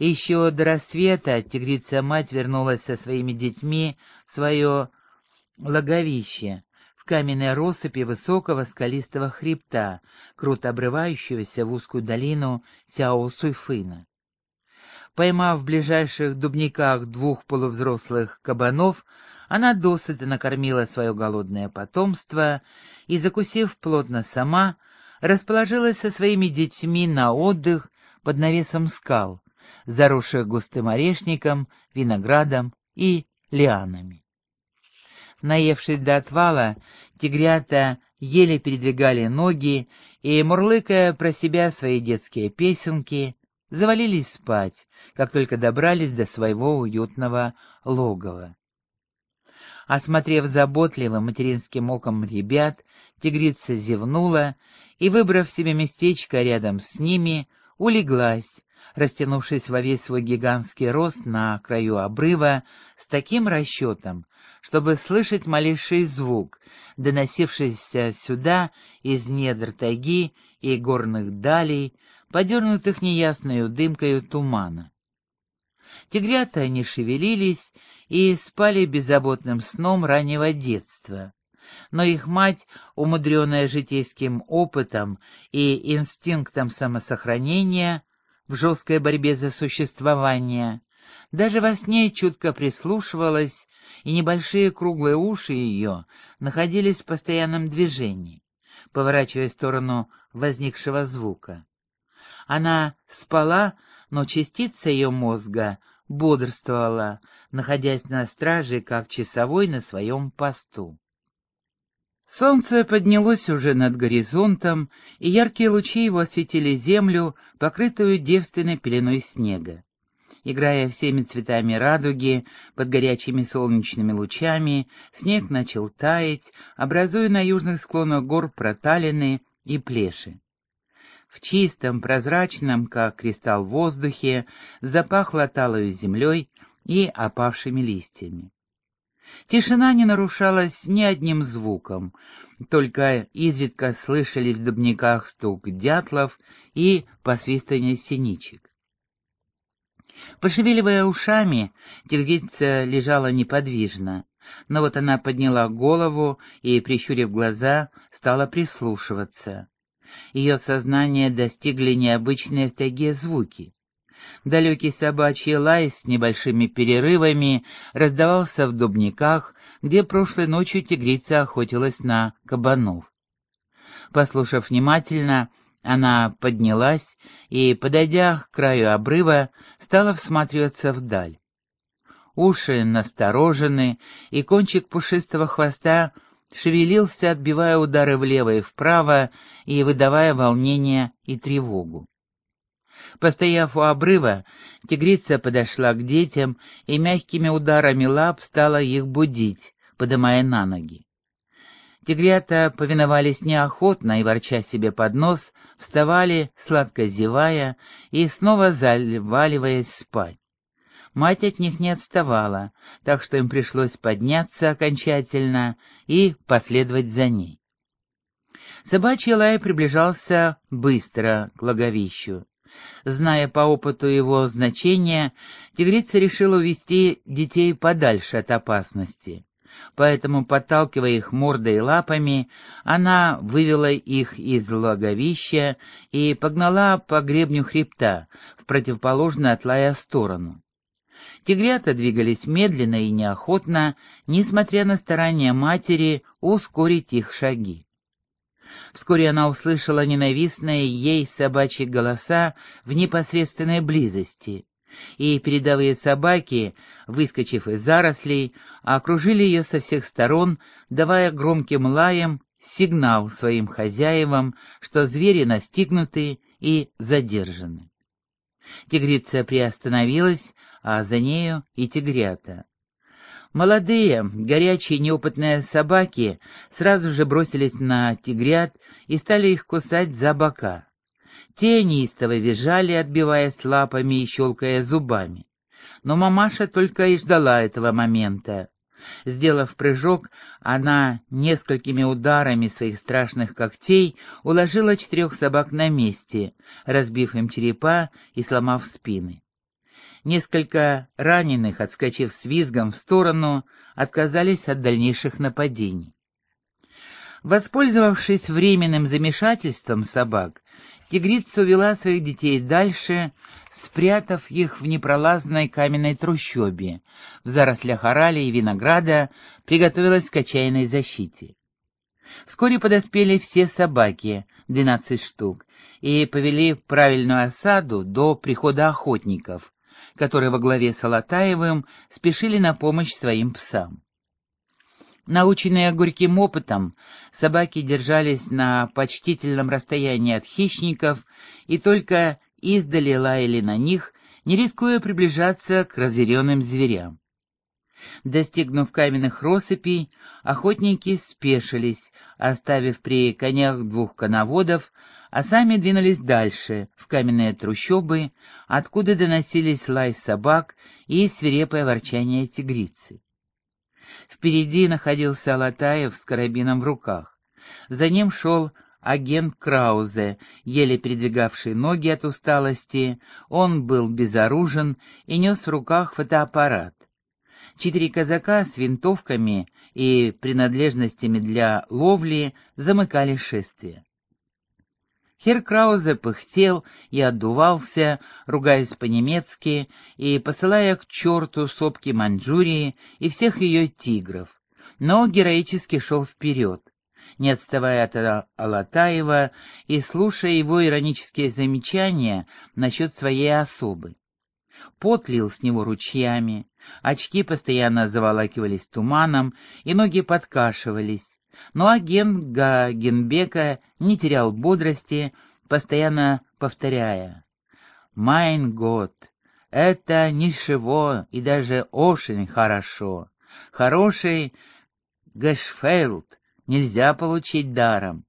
Еще до рассвета тигрица-мать вернулась со своими детьми в свое логовище, в каменной россыпи высокого скалистого хребта, круто обрывающегося в узкую долину Сяо-Суйфына. Поймав в ближайших дубниках двух полувзрослых кабанов, она досыта накормила свое голодное потомство и, закусив плотно сама, расположилась со своими детьми на отдых под навесом скал, заросших густым орешником, виноградом и лианами. Наевшись до отвала, тигрята еле передвигали ноги и, мурлыкая про себя свои детские песенки, завалились спать, как только добрались до своего уютного логова. Осмотрев заботливым материнским оком ребят, тигрица зевнула и, выбрав себе местечко рядом с ними, улеглась, растянувшись во весь свой гигантский рост на краю обрыва с таким расчетом, чтобы слышать малейший звук, доносившийся сюда из недр тайги и горных далей, подернутых неясною дымкою тумана. Тигрята не шевелились и спали беззаботным сном раннего детства. Но их мать, умудренная житейским опытом и инстинктом самосохранения в жесткой борьбе за существование, даже во сне чутко прислушивалась, и небольшие круглые уши ее находились в постоянном движении, поворачивая в сторону возникшего звука. Она спала, но частица ее мозга бодрствовала, находясь на страже, как часовой на своем посту. Солнце поднялось уже над горизонтом, и яркие лучи его осветили землю, покрытую девственной пеленой снега. Играя всеми цветами радуги, под горячими солнечными лучами, снег начал таять, образуя на южных склонах гор проталины и плеши. В чистом, прозрачном, как кристалл воздухе, запахло талою землей и опавшими листьями. Тишина не нарушалась ни одним звуком, только изредка слышали в дубниках стук дятлов и посвистывание синичек. Пошевеливая ушами, тигрица лежала неподвижно, но вот она подняла голову и, прищурив глаза, стала прислушиваться ее сознание достигли необычные в тайге звуки. Далекий собачий лай с небольшими перерывами раздавался в дубниках, где прошлой ночью тигрица охотилась на кабанов. Послушав внимательно, она поднялась и, подойдя к краю обрыва, стала всматриваться вдаль. Уши насторожены, и кончик пушистого хвоста шевелился, отбивая удары влево и вправо и выдавая волнение и тревогу. Постояв у обрыва, тигрица подошла к детям и мягкими ударами лап стала их будить, подымая на ноги. Тигрята повиновались неохотно и, ворча себе под нос, вставали, сладко зевая и снова заваливаясь спать. Мать от них не отставала, так что им пришлось подняться окончательно и последовать за ней. Собачий лай приближался быстро к логовищу. Зная по опыту его значения, тигрица решила увести детей подальше от опасности. Поэтому, подталкивая их мордой и лапами, она вывела их из логовища и погнала по гребню хребта в противоположную от лая сторону. Тигрята двигались медленно и неохотно, несмотря на старания матери ускорить их шаги. Вскоре она услышала ненавистные ей собачьи голоса в непосредственной близости, и передовые собаки, выскочив из зарослей, окружили ее со всех сторон, давая громким лаем сигнал своим хозяевам, что звери настигнуты и задержаны. Тигрица приостановилась, а за нею и тигрята. Молодые, горячие, неопытные собаки сразу же бросились на тигрят и стали их кусать за бока. Те неистово визжали, отбиваясь лапами и щелкая зубами. Но мамаша только и ждала этого момента. Сделав прыжок, она несколькими ударами своих страшных когтей уложила четырех собак на месте, разбив им черепа и сломав спины. Несколько раненых, отскочив с визгом в сторону, отказались от дальнейших нападений. Воспользовавшись временным замешательством собак, тигрица увела своих детей дальше, спрятав их в непролазной каменной трущобе, в зарослях орали и винограда, приготовилась к отчаянной защите. Вскоре подоспели все собаки, двенадцать штук, и повели правильную осаду до прихода охотников, которые во главе с Алатаевым спешили на помощь своим псам. Наученные горьким опытом, собаки держались на почтительном расстоянии от хищников и только издали лаяли на них, не рискуя приближаться к разъяренным зверям. Достигнув каменных россыпей, охотники спешились, оставив при конях двух коноводов, а сами двинулись дальше, в каменные трущобы, откуда доносились лай собак и свирепое ворчание тигрицы. Впереди находился Алатаев с карабином в руках. За ним шел агент Краузе, еле передвигавший ноги от усталости. Он был безоружен и нес в руках фотоаппарат. Четыре казака с винтовками и принадлежностями для ловли замыкали шествие. Хер Краузе пыхтел и отдувался, ругаясь по-немецки и посылая к черту сопки Маньчжурии и всех ее тигров, но героически шел вперед, не отставая от Алатаева и слушая его иронические замечания насчет своей особы. Пот лил с него ручьями, очки постоянно заволакивались туманом, и ноги подкашивались. Но агент Гагенбека не терял бодрости, постоянно повторяя «Майн год, это ничего и даже очень хорошо. Хороший Гэшфелд нельзя получить даром.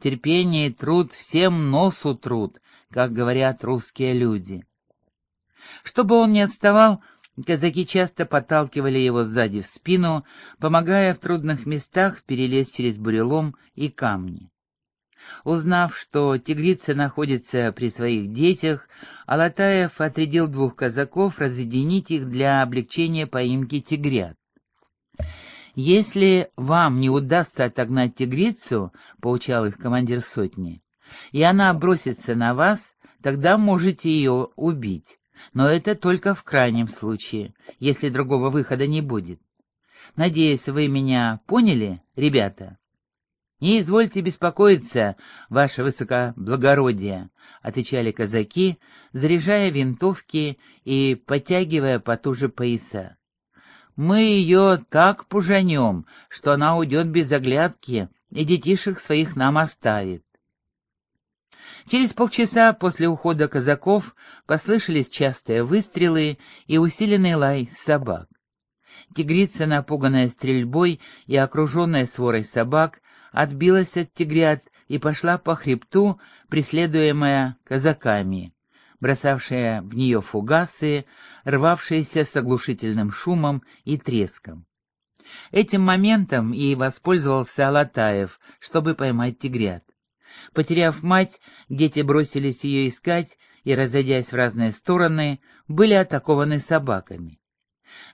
Терпение и труд всем носу труд, как говорят русские люди. Чтобы он не отставал, казаки часто подталкивали его сзади в спину, помогая в трудных местах перелезть через бурелом и камни. Узнав, что тигрица находится при своих детях, Алатаев отрядил двух казаков разъединить их для облегчения поимки тигрят. «Если вам не удастся отогнать тигрицу, — поучал их командир сотни, — и она бросится на вас, тогда можете ее убить. Но это только в крайнем случае, если другого выхода не будет. Надеюсь, вы меня поняли, ребята? «Не извольте беспокоиться, ваше высокоблагородие», — отвечали казаки, заряжая винтовки и подтягивая потуже пояса. «Мы ее так пужанем, что она уйдет без оглядки и детишек своих нам оставит. Через полчаса после ухода казаков послышались частые выстрелы и усиленный лай собак. Тигрица, напуганная стрельбой и окруженная сворой собак, отбилась от тигрят и пошла по хребту, преследуемая казаками, бросавшие в нее фугасы, рвавшиеся с оглушительным шумом и треском. Этим моментом и воспользовался Алатаев, чтобы поймать тигрят. Потеряв мать, дети бросились ее искать и, разойдясь в разные стороны, были атакованы собаками.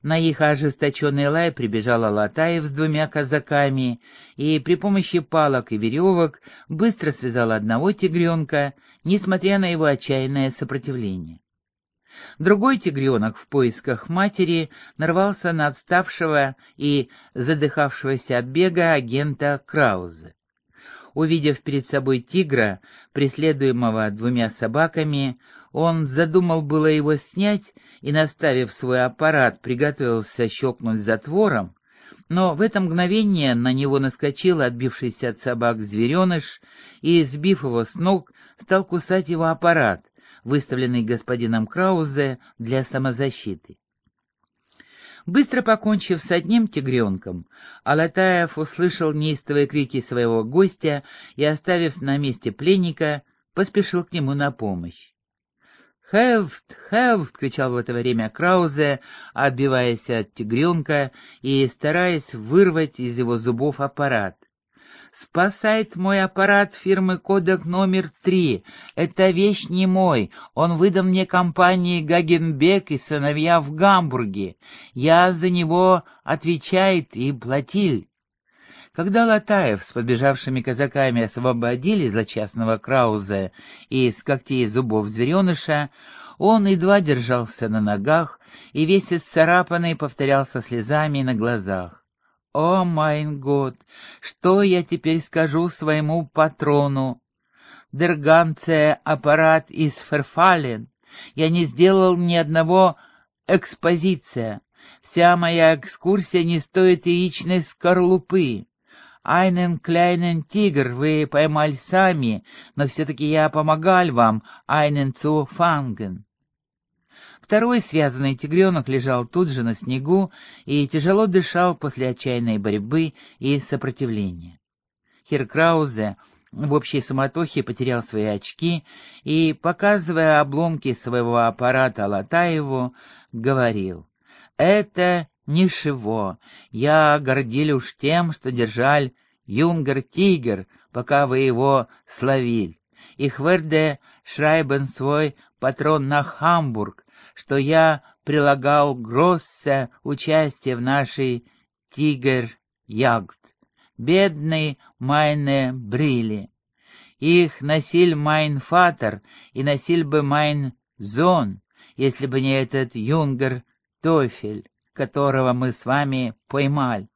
На их ожесточенный лай прибежала Латаев с двумя казаками и при помощи палок и веревок быстро связала одного тигренка, несмотря на его отчаянное сопротивление. Другой тигренок в поисках матери нарвался на отставшего и задыхавшегося от бега агента Крауза увидев перед собой тигра, преследуемого двумя собаками, он задумал было его снять и, наставив свой аппарат, приготовился щелкнуть затвором, но в это мгновение на него наскочил отбившийся от собак звереныш и, сбив его с ног, стал кусать его аппарат, выставленный господином Краузе для самозащиты. Быстро покончив с одним тигренком, Алатаев услышал неистовые крики своего гостя и, оставив на месте пленника, поспешил к нему на помощь. «Хелфт! Хелфт!» — кричал в это время Краузе, отбиваясь от тигренка и стараясь вырвать из его зубов аппарат. Спасает мой аппарат фирмы «Кодек номер три». Это вещь не мой. Он выдан мне компанией «Гагенбек» и «Сыновья» в Гамбурге. Я за него отвечает и платил. Когда Латаев с подбежавшими казаками освободили злочастного Крауза и с когтей зубов звереныша, он едва держался на ногах и весь исцарапанный повторял со слезами на глазах. «О, майн год, что я теперь скажу своему патрону? Дерганция аппарат из Ферфален. Я не сделал ни одного экспозиция. Вся моя экскурсия не стоит яичной скорлупы. Айнен Кляйнен Тигр вы поймали сами, но все-таки я помогал вам, Айнен Цу Фанген. Второй связанный тигренок лежал тут же на снегу и тяжело дышал после отчаянной борьбы и сопротивления. Хиркраузе в общей суматохе потерял свои очки и, показывая обломки своего аппарата Латаеву, говорил «Это ничего, я гордил уж тем, что держал junger Tiger, пока вы его словили. Ich werde schreiben свой патрон на Hamburg, что я прилагал große участие в нашей Tiger-Jagd. Бедные meine Brille. Их носил mein Vater и носил бы mein Sohn, если бы не этот junger Teufel, которого мы с вами поймали.